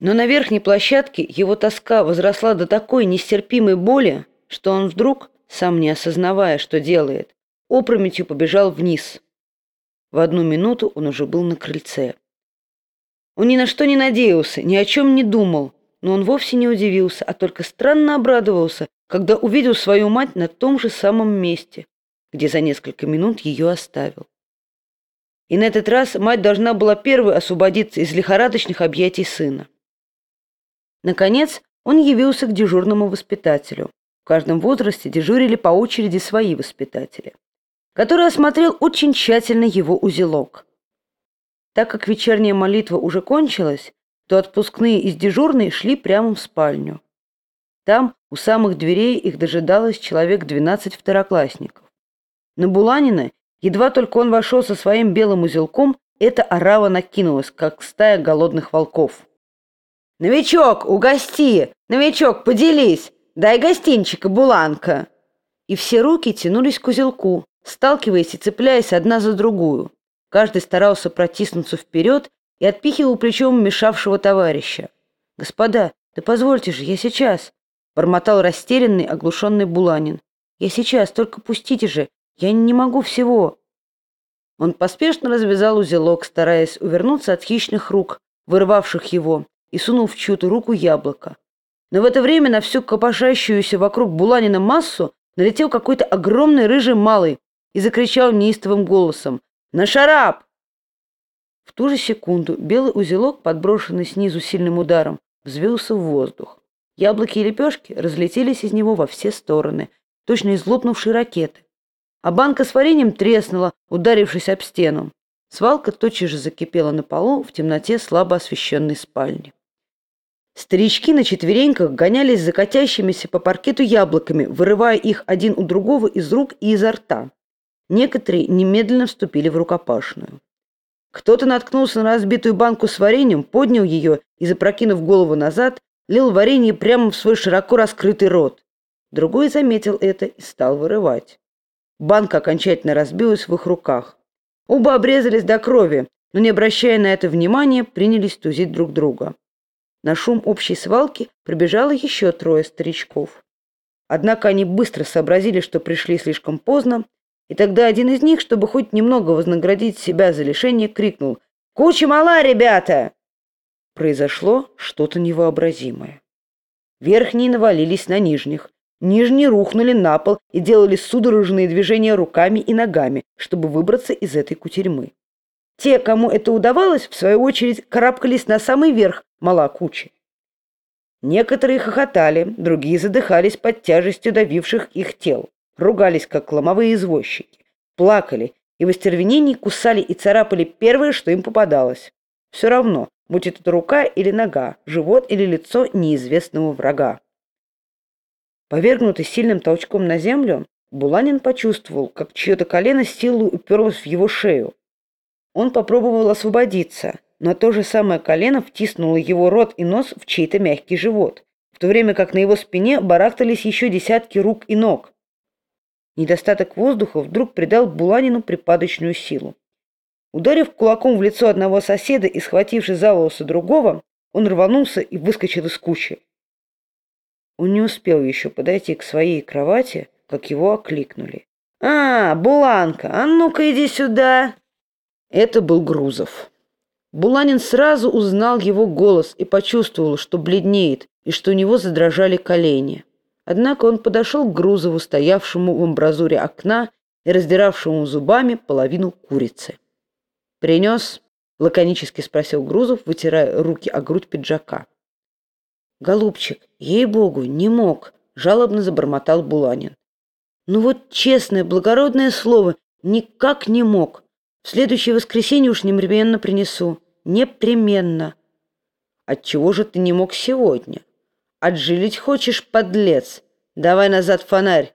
Но на верхней площадке его тоска возросла до такой нестерпимой боли, что он вдруг, сам не осознавая, что делает, опрометью побежал вниз. В одну минуту он уже был на крыльце. Он ни на что не надеялся, ни о чем не думал, но он вовсе не удивился, а только странно обрадовался, когда увидел свою мать на том же самом месте, где за несколько минут ее оставил. И на этот раз мать должна была первой освободиться из лихорадочных объятий сына. Наконец, он явился к дежурному воспитателю. В каждом возрасте дежурили по очереди свои воспитатели, который осмотрел очень тщательно его узелок. Так как вечерняя молитва уже кончилась, то отпускные из дежурной шли прямо в спальню. Там, у самых дверей, их дожидалось человек 12 второклассников. На Буланина, едва только он вошел со своим белым узелком, эта орава накинулась, как стая голодных волков. «Новичок, угости! Новичок, поделись! Дай гостинчика, Буланка!» И все руки тянулись к узелку, сталкиваясь и цепляясь одна за другую. Каждый старался протиснуться вперед и отпихивал плечом мешавшего товарища. «Господа, да позвольте же, я сейчас!» Бормотал растерянный, оглушенный Буланин. «Я сейчас, только пустите же! Я не могу всего!» Он поспешно развязал узелок, стараясь увернуться от хищных рук, вырвавших его, и сунул в чью-то руку яблоко. Но в это время на всю копошащуюся вокруг Буланина массу налетел какой-то огромный рыжий малый и закричал неистовым голосом «На шарап!» В ту же секунду белый узелок, подброшенный снизу сильным ударом, взвился в воздух. Яблоки и лепешки разлетелись из него во все стороны, точно из лопнувшей ракеты. А банка с вареньем треснула, ударившись об стену. Свалка тотчас же закипела на полу в темноте слабо освещенной спальни. Старички на четвереньках гонялись за катящимися по паркету яблоками, вырывая их один у другого из рук и изо рта. Некоторые немедленно вступили в рукопашную. Кто-то наткнулся на разбитую банку с вареньем, поднял ее и, запрокинув голову назад, лил варенье прямо в свой широко раскрытый рот. Другой заметил это и стал вырывать. Банка окончательно разбилась в их руках. Оба обрезались до крови, но, не обращая на это внимания, принялись тузить друг друга. На шум общей свалки прибежало еще трое старичков. Однако они быстро сообразили, что пришли слишком поздно, и тогда один из них, чтобы хоть немного вознаградить себя за лишение, крикнул «Куча мала, ребята!» Произошло что-то невообразимое. Верхние навалились на нижних, нижние рухнули на пол и делали судорожные движения руками и ногами, чтобы выбраться из этой кутерьмы. Те, кому это удавалось, в свою очередь карабкались на самый верх мала кучи. Некоторые хохотали, другие задыхались под тяжестью давивших их тел, ругались, как ломовые извозчики, плакали и в остервенении кусали и царапали первое, что им попадалось. Все равно, будь это рука или нога, живот или лицо неизвестного врага. Повергнутый сильным толчком на землю, Буланин почувствовал, как чье-то колено силой уперлось в его шею. Он попробовал освободиться, но то же самое колено втиснуло его рот и нос в чей-то мягкий живот, в то время как на его спине барахтались еще десятки рук и ног. Недостаток воздуха вдруг придал Буланину припадочную силу. Ударив кулаком в лицо одного соседа и схватившись за волосы другого, он рванулся и выскочил из кучи. Он не успел еще подойти к своей кровати, как его окликнули. «А, Буланка, а ну-ка иди сюда!» Это был Грузов. Буланин сразу узнал его голос и почувствовал, что бледнеет и что у него задрожали колени. Однако он подошел к Грузову, стоявшему в амбразуре окна и раздиравшему зубами половину курицы. «Принес?» — лаконически спросил Грузов, вытирая руки о грудь пиджака. «Голубчик, ей-богу, не мог!» — жалобно забормотал Буланин. «Ну вот честное, благородное слово, никак не мог. В следующее воскресенье уж непременно принесу. Непременно. Отчего же ты не мог сегодня? Отжилить хочешь, подлец? Давай назад фонарь.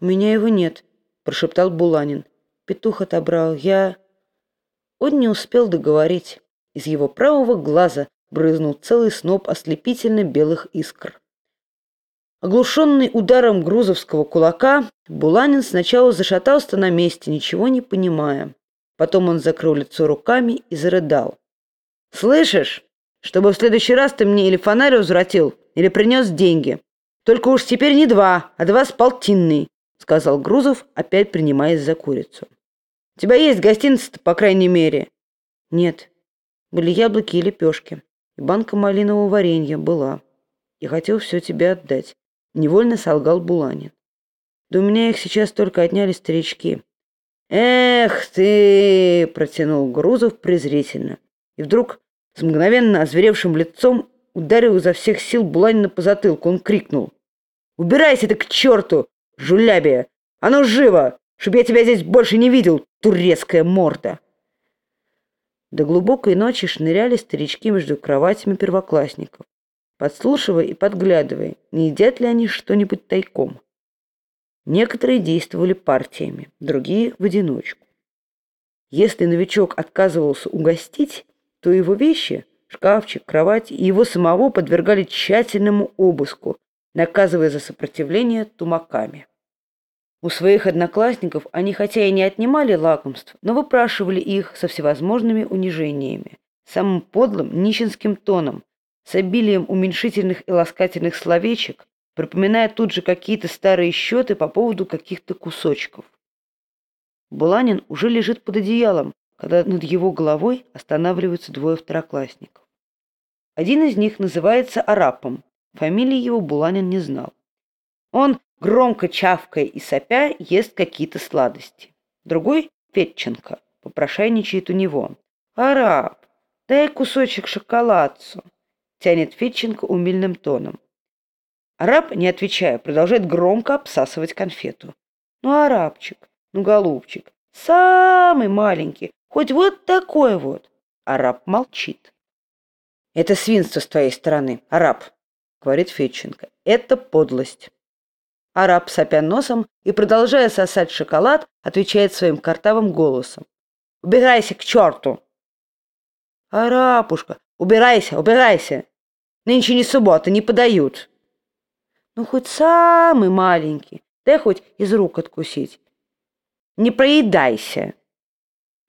У меня его нет, прошептал Буланин. Петух отобрал. Я... Он не успел договорить. Из его правого глаза брызнул целый сноп ослепительно белых искр. Оглушенный ударом грузовского кулака, Буланин сначала зашатался на месте, ничего не понимая. Потом он закрыл лицо руками и зарыдал. «Слышишь? чтобы в следующий раз ты мне или фонарь возвратил, или принес деньги. Только уж теперь не два, а два с полтинный», — сказал Грузов, опять принимаясь за курицу. «У тебя есть гостиница по крайней мере?» «Нет. Были яблоки и лепешки. И банка малинового варенья была. Я хотел все тебе отдать». Невольно солгал Буланин. «Да у меня их сейчас только отняли старички». «Эх ты!» — протянул Грузов презрительно. И вдруг с мгновенно озверевшим лицом ударил изо всех сил Буланина по затылку. Он крикнул. «Убирайся ты к черту, жулябия! Ну живо, чтоб я тебя здесь больше не видел, турецкая морда!» До глубокой ночи шныряли старички между кроватями первоклассников, подслушивая и подглядывая, не едят ли они что-нибудь тайком. Некоторые действовали партиями, другие — в одиночку. Если новичок отказывался угостить, то его вещи, шкафчик, кровать и его самого подвергали тщательному обыску, наказывая за сопротивление тумаками. У своих одноклассников они хотя и не отнимали лакомств, но выпрашивали их со всевозможными унижениями, самым подлым нищенским тоном, с обилием уменьшительных и ласкательных словечек, припоминая тут же какие-то старые счеты по поводу каких-то кусочков. Буланин уже лежит под одеялом, когда над его головой останавливаются двое второклассников. Один из них называется Арапом, фамилии его Буланин не знал. Он, громко чавкая и сопя, ест какие-то сладости. Другой, Фетченко, попрошайничает у него. «Араб, дай кусочек шоколадцу», — тянет Фетченко умильным тоном. Араб, не отвечая, продолжает громко обсасывать конфету. «Ну, арабчик, ну, голубчик, самый маленький, Хоть вот такой вот. Араб молчит. Это свинство с твоей стороны, араб, говорит Федченко. Это подлость. Араб, сопя носом и продолжая сосать шоколад, отвечает своим картавым голосом. «Убирайся к черту!» «Арапушка, убирайся, убирайся! Нынче не суббота, не подают!» «Ну, хоть самый маленький, дай хоть из рук откусить!» «Не проедайся!»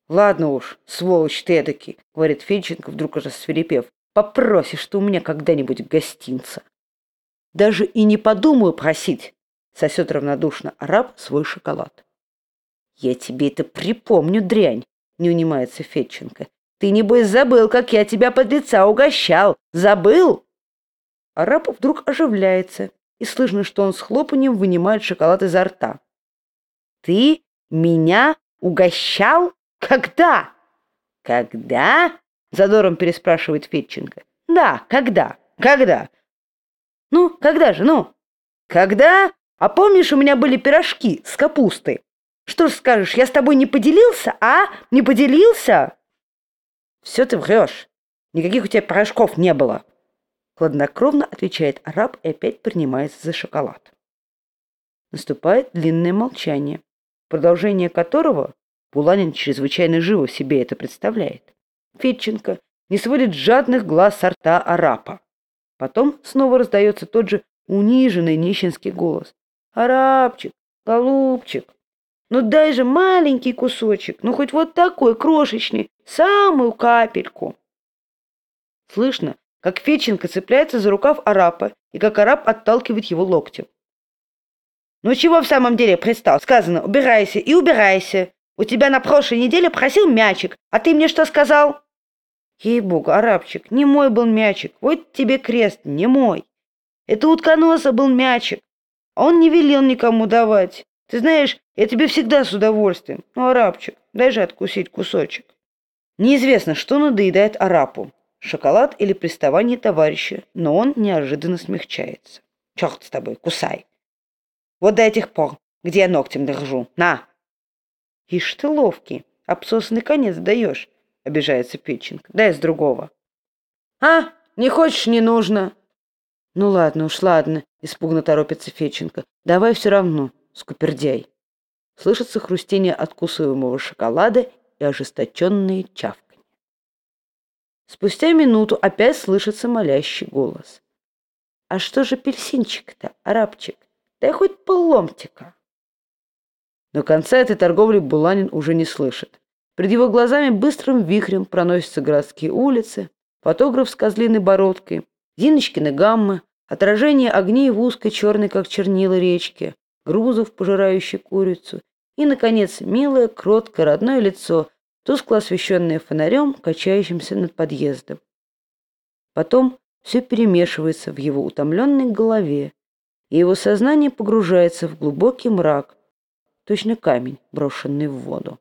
«Ладно уж, сволочь ты эдакий», — говорит Федченко, вдруг уже свирепев. «Попросишь ты у меня когда-нибудь гостинца». «Даже и не подумаю просить», — сосет равнодушно араб свой шоколад. «Я тебе это припомню, дрянь», — не унимается Федченко. «Ты, небось, забыл, как я тебя под лица угощал. Забыл?» Араб вдруг оживляется, и слышно, что он с хлопанием вынимает шоколад изо рта. «Ты меня угощал?» «Когда?» «Когда?» — задором переспрашивает Федченко. «Да, когда? Когда?» «Ну, когда же, ну?» «Когда? А помнишь, у меня были пирожки с капустой? Что ж скажешь, я с тобой не поделился, а? Не поделился?» «Все ты врешь. Никаких у тебя пирожков не было». Хладнокровно отвечает араб и опять принимается за шоколад. Наступает длинное молчание, продолжение которого Буланин чрезвычайно живо себе это представляет. Федченко не сводит жадных глаз с рта арапа. Потом снова раздается тот же униженный нищенский голос. «Арабчик, голубчик, ну дай же маленький кусочек, ну хоть вот такой крошечный, самую капельку». Слышно, как Федченко цепляется за рукав арапа и как араб отталкивает его локтем. «Ну чего в самом деле пристал? Сказано, убирайся и убирайся. У тебя на прошлой неделе просил мячик, а ты мне что сказал? Ей-богу, арабчик, не мой был мячик. Вот тебе крест, не мой. Это утконоса был мячик. А он не велел никому давать. Ты знаешь, я тебе всегда с удовольствием. Ну, арабчик, дай же откусить кусочек. Неизвестно, что надоедает арапу. Шоколад или приставание товарища, но он неожиданно смягчается. Черт с тобой, кусай. Вот до этих пор, где я ногтем держу. На, «Ишь ты ловкий, обсосанный конец даешь», — обижается Петченко. «Дай с другого». «А, не хочешь, не нужно». «Ну ладно уж, ладно», — испуганно торопится Феченко. «Давай все равно, скупердяй». Слышится хрустение откусываемого шоколада и ожесточенные чавканье. Спустя минуту опять слышится молящий голос. «А что же апельсинчик-то, арабчик? Дай хоть поломтика». Но конца этой торговли Буланин уже не слышит. Перед его глазами быстрым вихрем проносятся городские улицы, фотограф с козлиной бородкой, Зиночкины гаммы, отражение огней в узкой черной, как чернила, речке, грузов, пожирающий курицу, и, наконец, милое, кроткое, родное лицо, тускло освещенное фонарем, качающимся над подъездом. Потом все перемешивается в его утомленной голове, и его сознание погружается в глубокий мрак, точно камень, брошенный в воду.